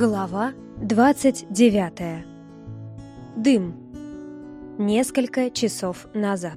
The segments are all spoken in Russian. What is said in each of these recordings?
Глава 29. Дым. Несколько часов назад.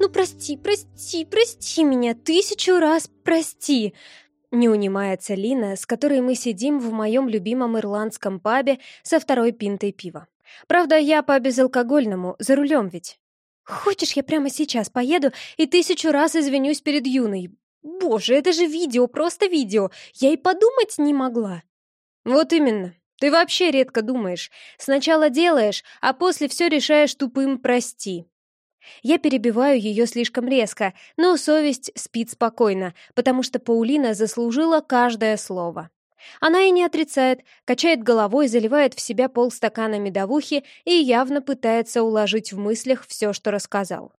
«Ну прости, прости, прости меня, тысячу раз прости!» Не унимается Лина, с которой мы сидим в моем любимом ирландском пабе со второй пинтой пива. Правда, я по безалкогольному, за рулем ведь. Хочешь, я прямо сейчас поеду и тысячу раз извинюсь перед Юной? Боже, это же видео, просто видео. Я и подумать не могла. Вот именно. Ты вообще редко думаешь. Сначала делаешь, а после все решаешь тупым «прости». Я перебиваю ее слишком резко, но совесть спит спокойно, потому что Паулина заслужила каждое слово. Она и не отрицает, качает головой, заливает в себя полстакана медовухи и явно пытается уложить в мыслях все, что рассказал.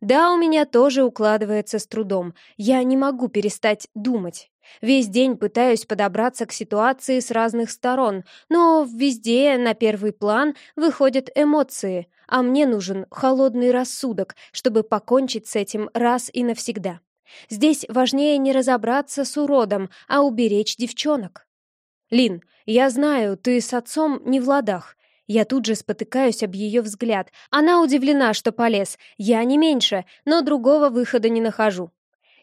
Да, у меня тоже укладывается с трудом. Я не могу перестать думать. Весь день пытаюсь подобраться к ситуации с разных сторон, но везде на первый план выходят эмоции, а мне нужен холодный рассудок, чтобы покончить с этим раз и навсегда. Здесь важнее не разобраться с уродом, а уберечь девчонок. «Лин, я знаю, ты с отцом не в ладах». Я тут же спотыкаюсь об ее взгляд. Она удивлена, что полез. Я не меньше, но другого выхода не нахожу.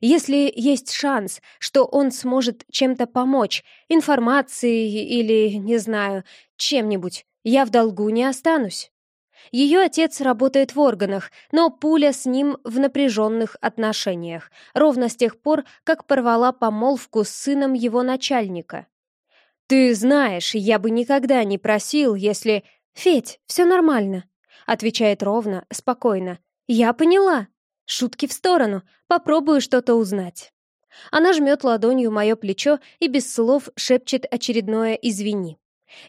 Если есть шанс, что он сможет чем-то помочь, информацией или, не знаю, чем-нибудь, я в долгу не останусь. Ее отец работает в органах, но пуля с ним в напряженных отношениях, ровно с тех пор, как порвала помолвку с сыном его начальника. «Ты знаешь, я бы никогда не просил, если...» «Федь, все нормально», — отвечает ровно, спокойно. «Я поняла». Шутки в сторону, попробую что-то узнать. Она жмет ладонью мое плечо и без слов шепчет очередное «извини».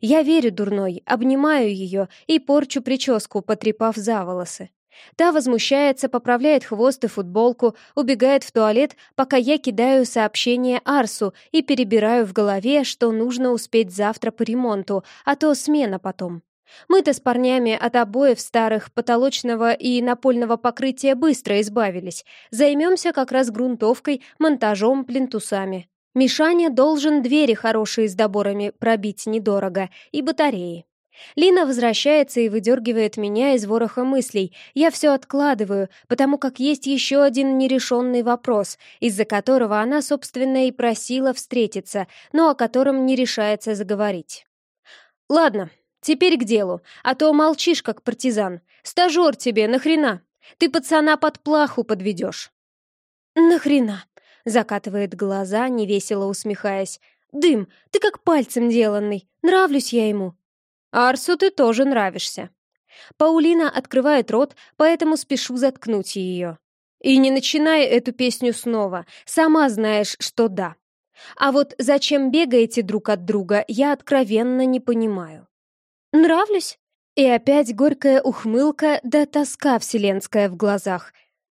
Я верю дурной, обнимаю ее и порчу прическу, потрепав за волосы. Та возмущается, поправляет хвост и футболку, убегает в туалет, пока я кидаю сообщение Арсу и перебираю в голове, что нужно успеть завтра по ремонту, а то смена потом. Мы-то с парнями от обоев старых, потолочного и напольного покрытия быстро избавились. Займемся как раз грунтовкой, монтажом, плинтусами. Мишаня должен двери хорошие с доборами пробить недорого и батареи. Лина возвращается и выдергивает меня из вороха мыслей. Я все откладываю, потому как есть еще один нерешенный вопрос, из-за которого она, собственно, и просила встретиться, но о котором не решается заговорить. «Ладно, Теперь к делу, а то молчишь, как партизан. Стажер тебе, нахрена? Ты пацана под плаху подведешь. Нахрена? Закатывает глаза, невесело усмехаясь. Дым, ты как пальцем деланный. Нравлюсь я ему. Арсу ты тоже нравишься. Паулина открывает рот, поэтому спешу заткнуть ее. И не начинай эту песню снова. Сама знаешь, что да. А вот зачем бегаете друг от друга, я откровенно не понимаю. Нравлюсь?» И опять горькая ухмылка да тоска вселенская в глазах.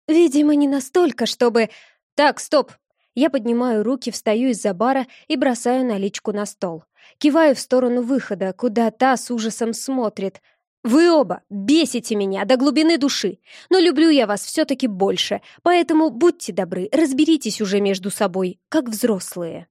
Видимо, не настолько, чтобы... «Так, стоп!» Я поднимаю руки, встаю из-за бара и бросаю наличку на стол. Киваю в сторону выхода, куда та с ужасом смотрит. «Вы оба бесите меня до глубины души, но люблю я вас все-таки больше, поэтому будьте добры, разберитесь уже между собой, как взрослые».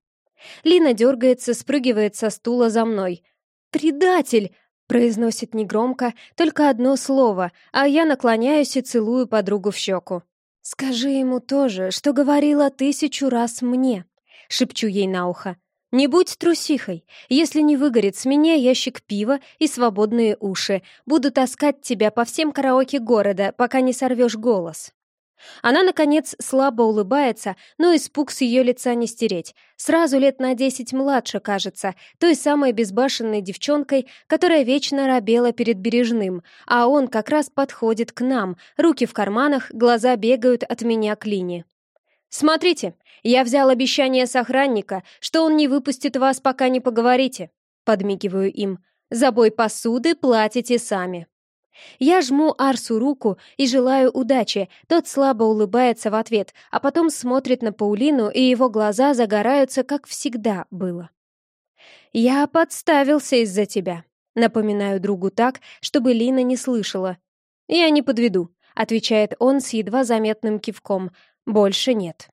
Лина дергается, спрыгивает со стула за мной. «Предатель!» Произносит негромко, только одно слово, а я наклоняюсь и целую подругу в щеку. «Скажи ему тоже, что говорила тысячу раз мне», — шепчу ей на ухо. «Не будь трусихой. Если не выгорит с меня ящик пива и свободные уши, буду таскать тебя по всем караоке города, пока не сорвешь голос». Она, наконец, слабо улыбается, но испуг с ее лица не стереть. Сразу лет на десять младше, кажется, той самой безбашенной девчонкой, которая вечно робела перед Бережным, а он как раз подходит к нам, руки в карманах, глаза бегают от меня к Лине. «Смотрите, я взял обещание с охранника, что он не выпустит вас, пока не поговорите», — подмигиваю им. «За бой посуды платите сами». Я жму Арсу руку и желаю удачи. Тот слабо улыбается в ответ, а потом смотрит на Паулину, и его глаза загораются, как всегда было. «Я подставился из-за тебя», — напоминаю другу так, чтобы Лина не слышала. «Я не подведу», — отвечает он с едва заметным кивком. «Больше нет».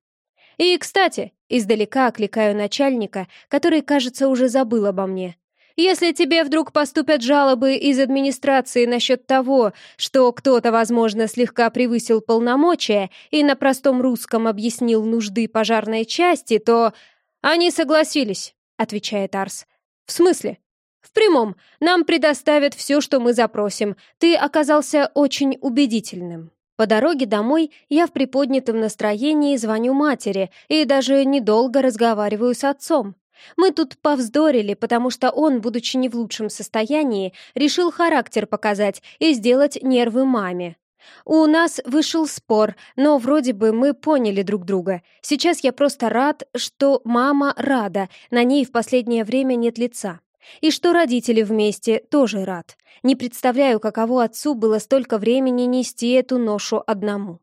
И, кстати, издалека окликаю начальника, который, кажется, уже забыл обо мне. Если тебе вдруг поступят жалобы из администрации насчет того, что кто-то, возможно, слегка превысил полномочия и на простом русском объяснил нужды пожарной части, то... Они согласились, отвечает Арс. В смысле? В прямом. Нам предоставят все, что мы запросим. Ты оказался очень убедительным. По дороге домой я в приподнятом настроении звоню матери и даже недолго разговариваю с отцом. Мы тут повздорили, потому что он, будучи не в лучшем состоянии, решил характер показать и сделать нервы маме. У нас вышел спор, но вроде бы мы поняли друг друга. Сейчас я просто рад, что мама рада, на ней в последнее время нет лица. И что родители вместе тоже рад. Не представляю, каково отцу было столько времени нести эту ношу одному.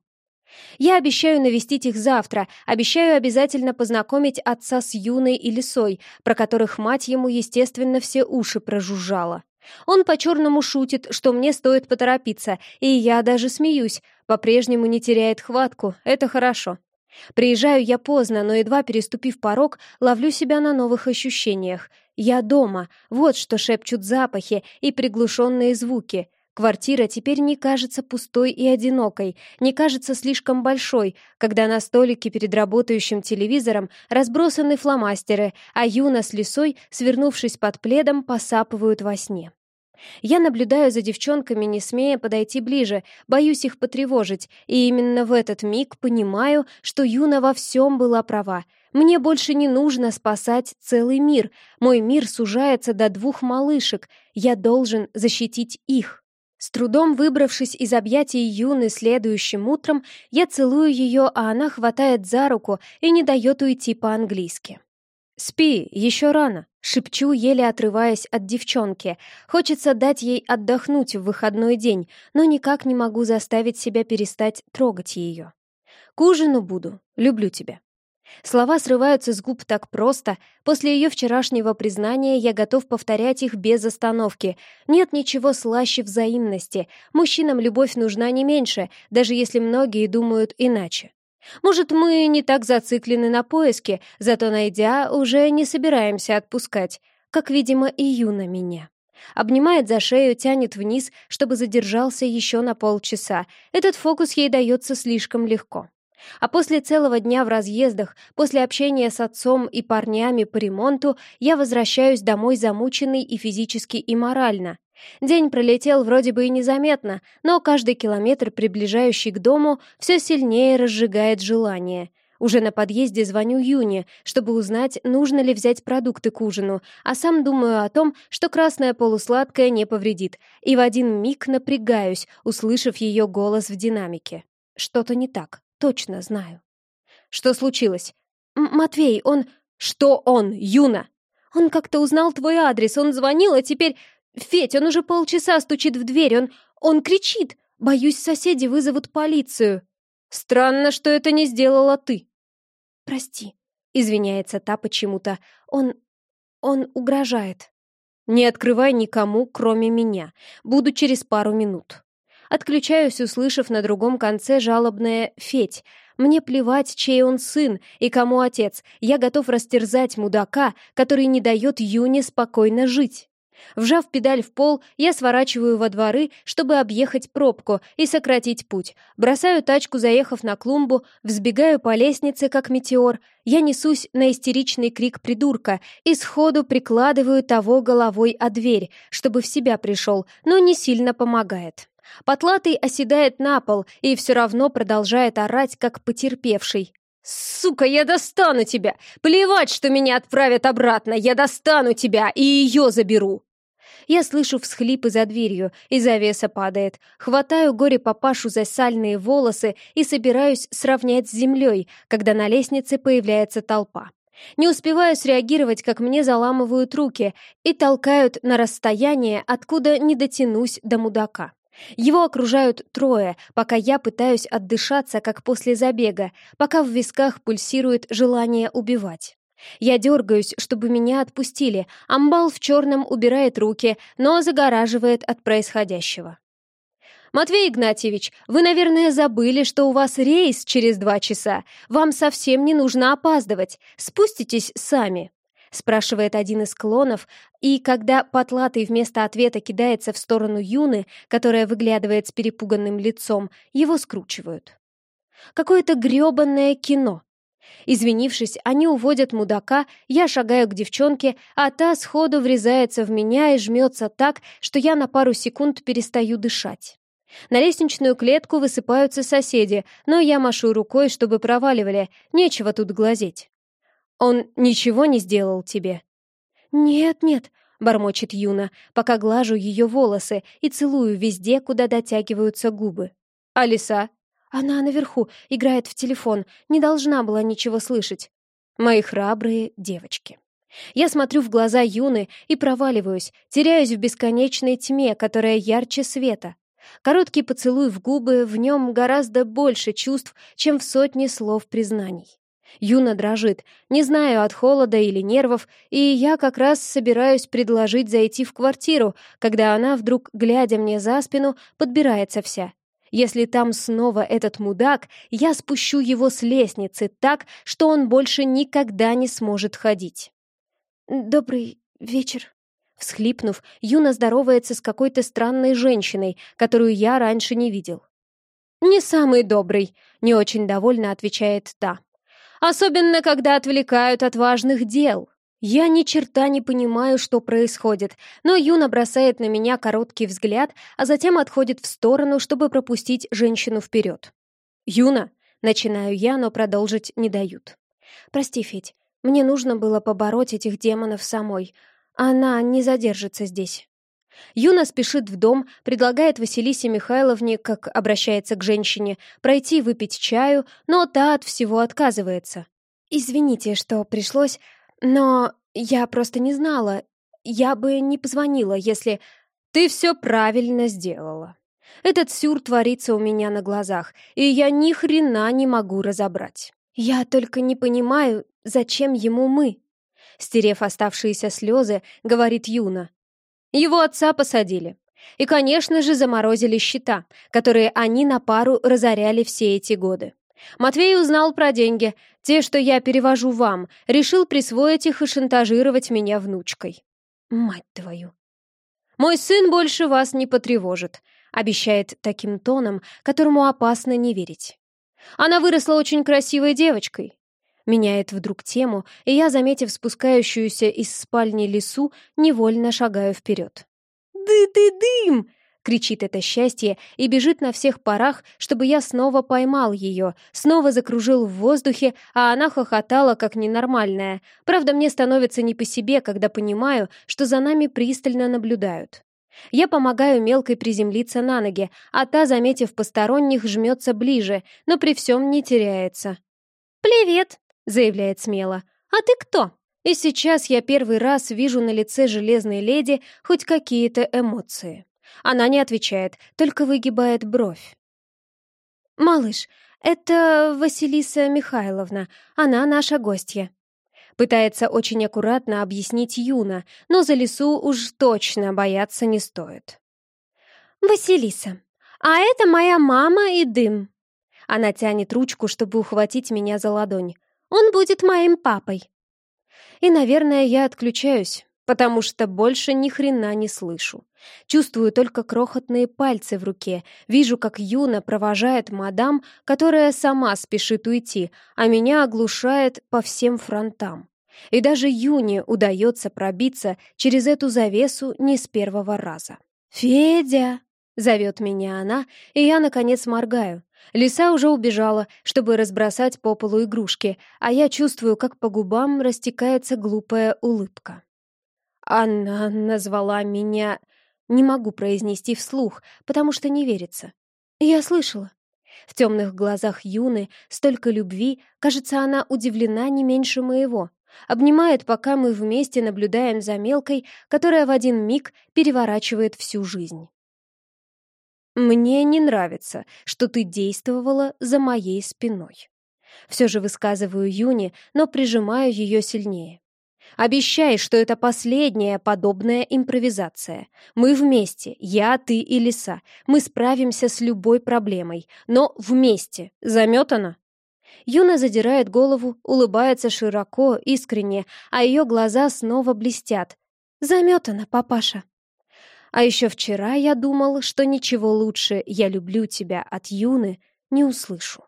Я обещаю навестить их завтра, обещаю обязательно познакомить отца с Юной и Лисой, про которых мать ему, естественно, все уши прожужжала. Он по-черному шутит, что мне стоит поторопиться, и я даже смеюсь, по-прежнему не теряет хватку, это хорошо. Приезжаю я поздно, но едва переступив порог, ловлю себя на новых ощущениях. Я дома, вот что шепчут запахи и приглушенные звуки — Квартира теперь не кажется пустой и одинокой, не кажется слишком большой, когда на столике перед работающим телевизором разбросаны фломастеры, а Юна с Лисой, свернувшись под пледом, посапывают во сне. Я наблюдаю за девчонками, не смея подойти ближе, боюсь их потревожить, и именно в этот миг понимаю, что Юна во всем была права. Мне больше не нужно спасать целый мир. Мой мир сужается до двух малышек. Я должен защитить их. С трудом выбравшись из объятий Юны следующим утром, я целую ее, а она хватает за руку и не дает уйти по-английски. «Спи, еще рано», — шепчу, еле отрываясь от девчонки. Хочется дать ей отдохнуть в выходной день, но никак не могу заставить себя перестать трогать ее. «К ужину буду. Люблю тебя». Слова срываются с губ так просто. После ее вчерашнего признания я готов повторять их без остановки. Нет ничего слаще взаимности. Мужчинам любовь нужна не меньше, даже если многие думают иначе. Может, мы не так зациклены на поиске, зато, найдя, уже не собираемся отпускать, как, видимо, и Юна меня. Обнимает за шею, тянет вниз, чтобы задержался еще на полчаса. Этот фокус ей дается слишком легко. А после целого дня в разъездах, после общения с отцом и парнями по ремонту, я возвращаюсь домой замученный и физически, и морально. День пролетел вроде бы и незаметно, но каждый километр, приближающий к дому, все сильнее разжигает желание. Уже на подъезде звоню Юне, чтобы узнать, нужно ли взять продукты к ужину, а сам думаю о том, что красное полусладкое не повредит, и в один миг напрягаюсь, услышав ее голос в динамике. Что-то не так. Точно знаю. Что случилось? М Матвей, он... Что он, Юна? Он как-то узнал твой адрес, он звонил, а теперь... Федь, он уже полчаса стучит в дверь, он... Он кричит. Боюсь, соседи вызовут полицию. Странно, что это не сделала ты. Прости, извиняется та почему-то. Он... Он угрожает. Не открывай никому, кроме меня. Буду через пару минут. Отключаюсь, услышав на другом конце жалобное «Федь». Мне плевать, чей он сын и кому отец. Я готов растерзать мудака, который не дает Юне спокойно жить. Вжав педаль в пол, я сворачиваю во дворы, чтобы объехать пробку и сократить путь. Бросаю тачку, заехав на клумбу, взбегаю по лестнице, как метеор. Я несусь на истеричный крик придурка и сходу прикладываю того головой о дверь, чтобы в себя пришел, но не сильно помогает. Потлатый оседает на пол и все равно продолжает орать, как потерпевший. «Сука, я достану тебя! Плевать, что меня отправят обратно! Я достану тебя и ее заберу!» Я слышу всхлипы за дверью, и завеса падает. Хватаю горе-папашу за сальные волосы и собираюсь сравнять с землей, когда на лестнице появляется толпа. Не успеваю среагировать, как мне заламывают руки и толкают на расстояние, откуда не дотянусь до мудака. Его окружают трое, пока я пытаюсь отдышаться, как после забега, пока в висках пульсирует желание убивать. Я дергаюсь, чтобы меня отпустили. Амбал в черном убирает руки, но загораживает от происходящего. «Матвей Игнатьевич, вы, наверное, забыли, что у вас рейс через два часа. Вам совсем не нужно опаздывать. Спуститесь сами» спрашивает один из клонов, и когда потлатый вместо ответа кидается в сторону Юны, которая выглядывает с перепуганным лицом, его скручивают. Какое-то грёбанное кино. Извинившись, они уводят мудака, я шагаю к девчонке, а та сходу врезается в меня и жмется так, что я на пару секунд перестаю дышать. На лестничную клетку высыпаются соседи, но я машу рукой, чтобы проваливали, нечего тут глазеть. Он ничего не сделал тебе?» «Нет-нет», — бормочет Юна, пока глажу ее волосы и целую везде, куда дотягиваются губы. «Алиса?» «Она наверху, играет в телефон, не должна была ничего слышать». «Мои храбрые девочки». Я смотрю в глаза Юны и проваливаюсь, теряюсь в бесконечной тьме, которая ярче света. Короткий поцелуй в губы, в нем гораздо больше чувств, чем в сотне слов признаний. Юна дрожит, не знаю, от холода или нервов, и я как раз собираюсь предложить зайти в квартиру, когда она вдруг, глядя мне за спину, подбирается вся. Если там снова этот мудак, я спущу его с лестницы так, что он больше никогда не сможет ходить. «Добрый вечер», Всхлипнув, Юна здоровается с какой-то странной женщиной, которую я раньше не видел. «Не самый добрый», — не очень довольно отвечает та. Особенно, когда отвлекают от важных дел. Я ни черта не понимаю, что происходит, но Юна бросает на меня короткий взгляд, а затем отходит в сторону, чтобы пропустить женщину вперед. «Юна!» — начинаю я, но продолжить не дают. «Прости, Федь, мне нужно было побороть этих демонов самой. Она не задержится здесь». Юна спешит в дом, предлагает Василисе Михайловне, как обращается к женщине, пройти выпить чаю, но та от всего отказывается. «Извините, что пришлось, но я просто не знала. Я бы не позвонила, если...» «Ты все правильно сделала. Этот сюр творится у меня на глазах, и я ни хрена не могу разобрать. Я только не понимаю, зачем ему мы?» Стерев оставшиеся слезы, говорит Юна. Его отца посадили. И, конечно же, заморозили счета, которые они на пару разоряли все эти годы. Матвей узнал про деньги, те, что я перевожу вам, решил присвоить их и шантажировать меня внучкой. Мать твою. Мой сын больше вас не потревожит, обещает таким тоном, которому опасно не верить. Она выросла очень красивой девочкой. Меняет вдруг тему, и я, заметив спускающуюся из спальни лису, невольно шагаю вперед. «Ды-ды-дым!» — кричит это счастье и бежит на всех парах, чтобы я снова поймал ее, снова закружил в воздухе, а она хохотала, как ненормальная. Правда, мне становится не по себе, когда понимаю, что за нами пристально наблюдают. Я помогаю мелкой приземлиться на ноги, а та, заметив посторонних, жмется ближе, но при всем не теряется. «Привет!» — заявляет смело. «А ты кто?» И сейчас я первый раз вижу на лице железной леди хоть какие-то эмоции. Она не отвечает, только выгибает бровь. «Малыш, это Василиса Михайловна, она наша гостья». Пытается очень аккуратно объяснить Юна, но за лесу уж точно бояться не стоит. «Василиса, а это моя мама и дым». Она тянет ручку, чтобы ухватить меня за ладонь. Он будет моим папой. И, наверное, я отключаюсь, потому что больше ни хрена не слышу. Чувствую только крохотные пальцы в руке, вижу, как Юна провожает мадам, которая сама спешит уйти, а меня оглушает по всем фронтам. И даже Юне удается пробиться через эту завесу не с первого раза. «Федя!» — зовет меня она, и я, наконец, моргаю. Лиса уже убежала, чтобы разбросать по полу игрушки, а я чувствую, как по губам растекается глупая улыбка. Она назвала меня... Не могу произнести вслух, потому что не верится. Я слышала. В темных глазах Юны столько любви, кажется, она удивлена не меньше моего. Обнимает, пока мы вместе наблюдаем за мелкой, которая в один миг переворачивает всю жизнь. «Мне не нравится, что ты действовала за моей спиной». Все же высказываю Юне, но прижимаю ее сильнее. Обещай, что это последняя подобная импровизация. Мы вместе, я, ты и лиса. Мы справимся с любой проблемой, но вместе. Заметано?» Юна задирает голову, улыбается широко, искренне, а ее глаза снова блестят. «Заметано, папаша». А еще вчера я думал, что ничего лучше «я люблю тебя» от Юны не услышу.